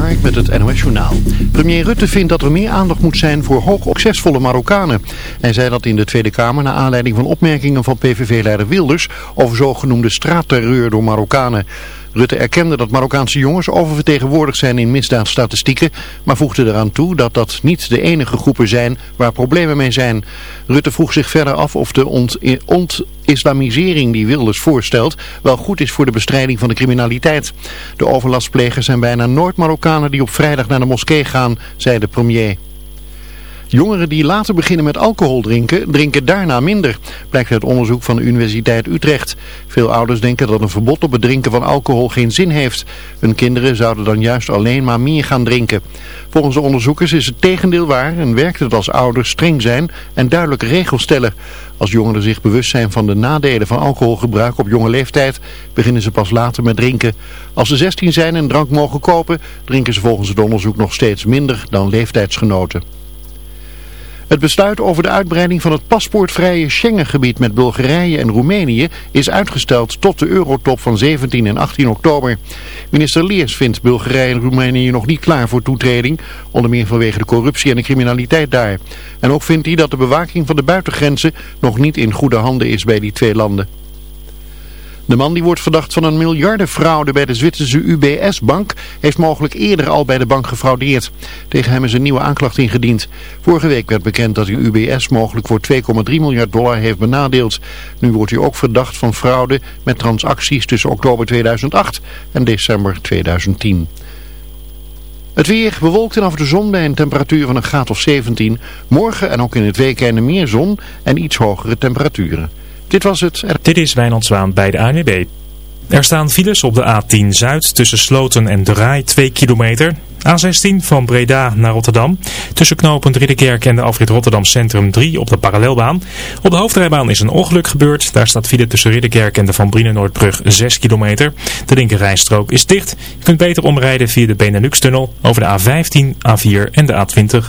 Met het NOS Journaal. Premier Rutte vindt dat er meer aandacht moet zijn voor hoog succesvolle Marokkanen. Hij zei dat in de Tweede Kamer naar aanleiding van opmerkingen van PVV-leider Wilders over zogenoemde straatterreur door Marokkanen. Rutte erkende dat Marokkaanse jongens oververtegenwoordigd zijn in misdaadstatistieken, maar voegde eraan toe dat dat niet de enige groepen zijn waar problemen mee zijn. Rutte vroeg zich verder af of de ont-islamisering die Wilders voorstelt wel goed is voor de bestrijding van de criminaliteit. De overlastplegers zijn bijna nooit Marokkanen die op vrijdag naar de moskee gaan, zei de premier. Jongeren die later beginnen met alcohol drinken, drinken daarna minder, blijkt uit onderzoek van de Universiteit Utrecht. Veel ouders denken dat een verbod op het drinken van alcohol geen zin heeft. Hun kinderen zouden dan juist alleen maar meer gaan drinken. Volgens de onderzoekers is het tegendeel waar en werkt het als ouders streng zijn en duidelijke regels stellen. Als jongeren zich bewust zijn van de nadelen van alcoholgebruik op jonge leeftijd, beginnen ze pas later met drinken. Als ze 16 zijn en drank mogen kopen, drinken ze volgens het onderzoek nog steeds minder dan leeftijdsgenoten. Het besluit over de uitbreiding van het paspoortvrije Schengengebied met Bulgarije en Roemenië is uitgesteld tot de eurotop van 17 en 18 oktober. Minister Leers vindt Bulgarije en Roemenië nog niet klaar voor toetreding, onder meer vanwege de corruptie en de criminaliteit daar. En ook vindt hij dat de bewaking van de buitengrenzen nog niet in goede handen is bij die twee landen. De man die wordt verdacht van een miljardenfraude bij de Zwitserse UBS-bank heeft mogelijk eerder al bij de bank gefraudeerd. Tegen hem is een nieuwe aanklacht ingediend. Vorige week werd bekend dat hij UBS mogelijk voor 2,3 miljard dollar heeft benadeeld. Nu wordt hij ook verdacht van fraude met transacties tussen oktober 2008 en december 2010. Het weer bewolkt en af de zon bij een temperatuur van een graad of 17. Morgen en ook in het weekende meer zon en iets hogere temperaturen. Dit was het. Dit is Wijnand Zwaan bij de ANWB. Er staan files op de A10 Zuid tussen Sloten en Draai 2 kilometer. A16 van Breda naar Rotterdam. Tussen knooppunt Ridderkerk en de afrit Rotterdam Centrum 3 op de parallelbaan. Op de hoofdrijbaan is een ongeluk gebeurd. Daar staat file tussen Ridderkerk en de Van Brienenoordbrug 6 kilometer. De linkerrijstrook is dicht. Je kunt beter omrijden via de Benelux-tunnel over de A15, A4 en de A20.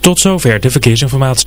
Tot zover de verkeersinformatie.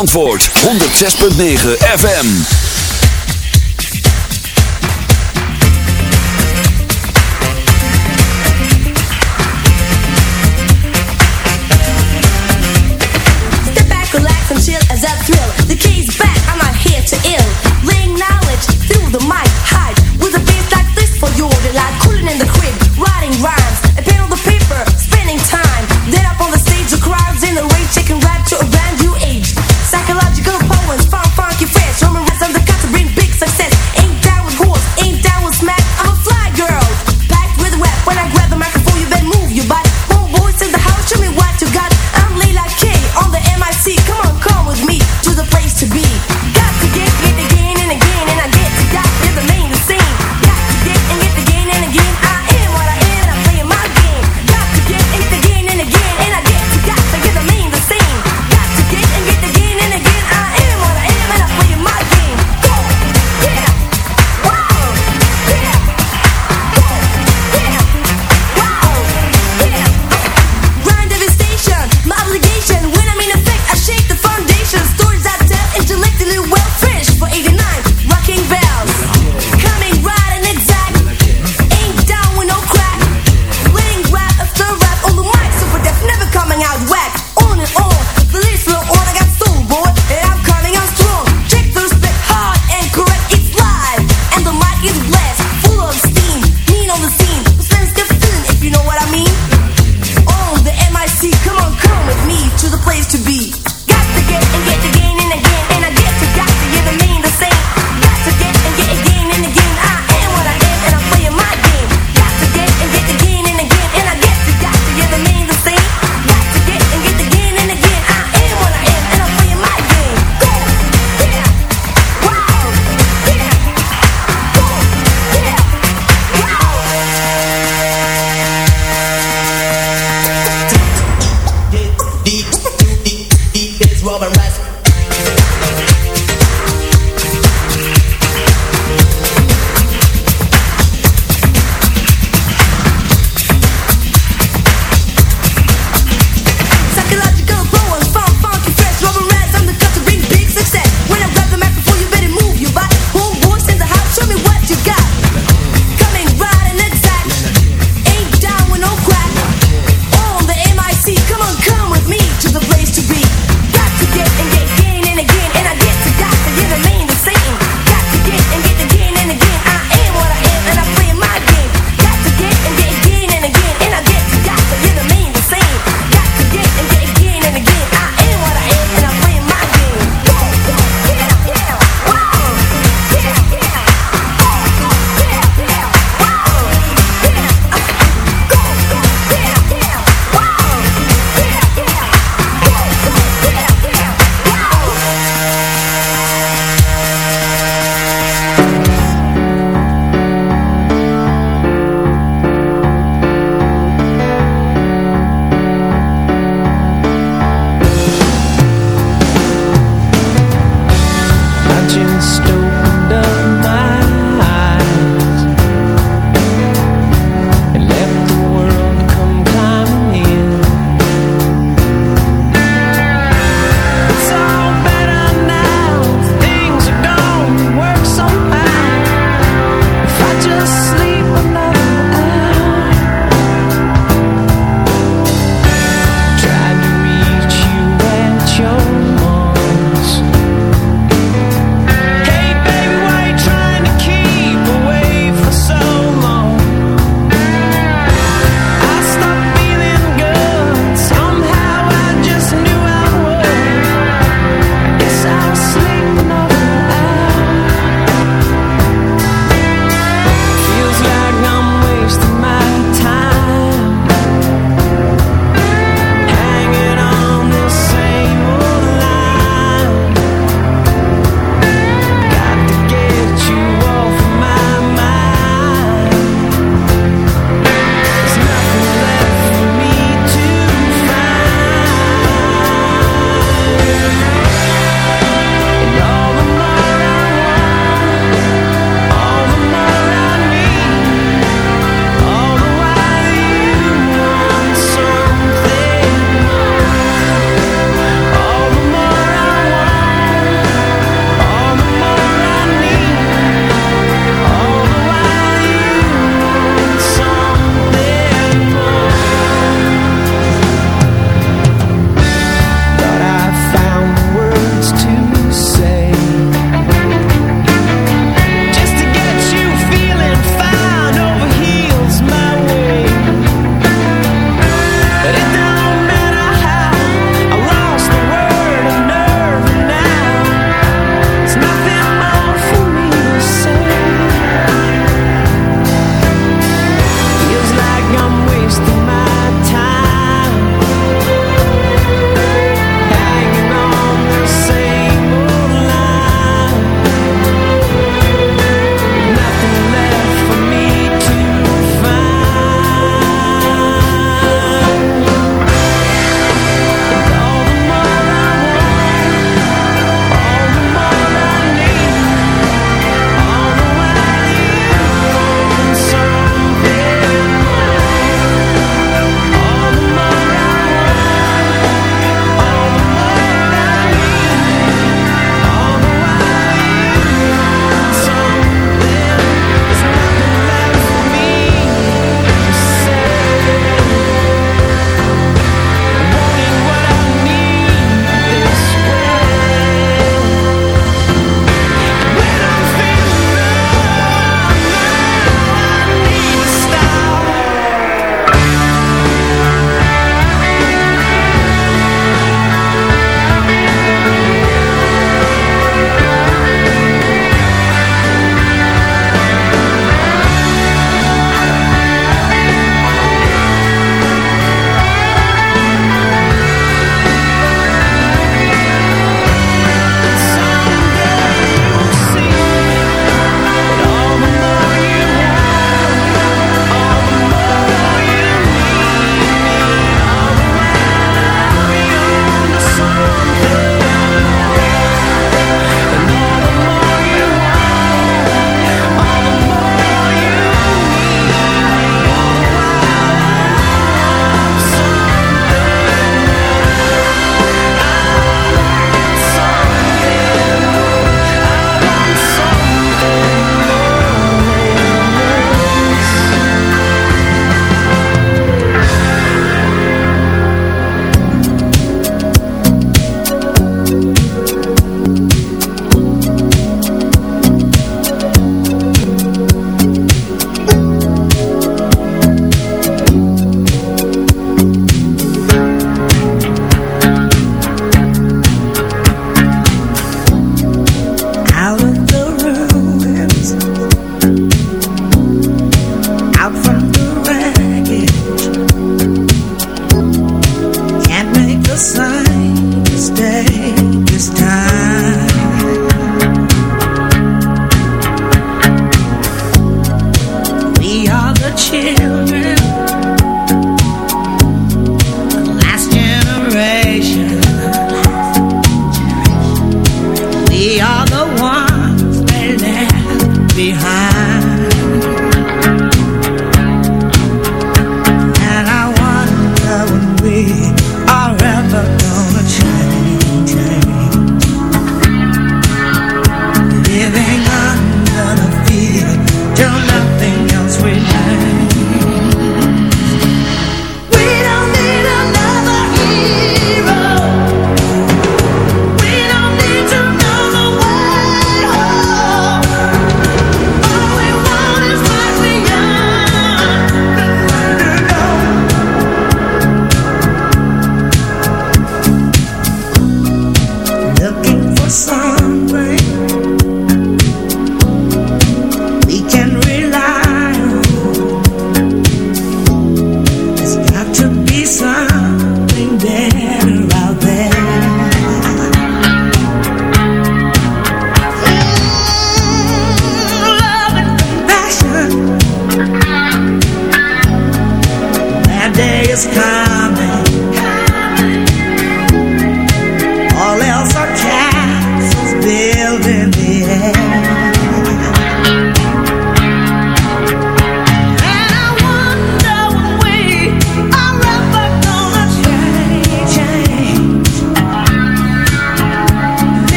Antwoord 106.9 FM.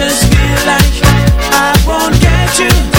just feel like I won't get you.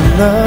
벗어나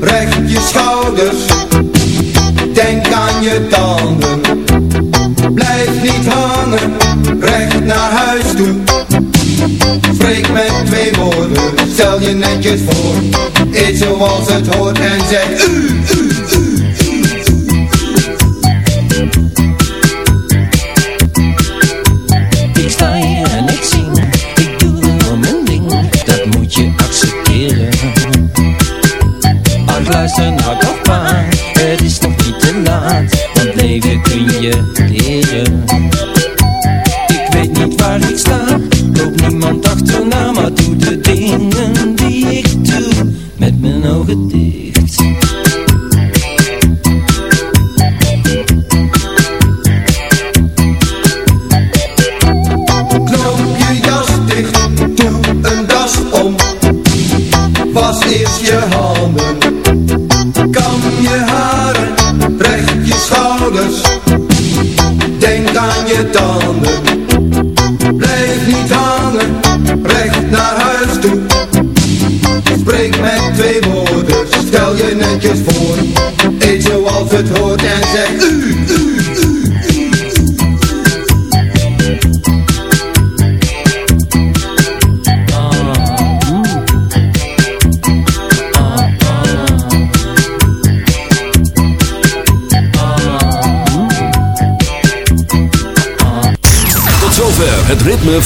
recht je schouders, denk aan je tanden. Blijf niet hangen, recht naar huis toe. Spreek met twee woorden, stel je netjes voor. Eet zoals het hoort en zeg... U!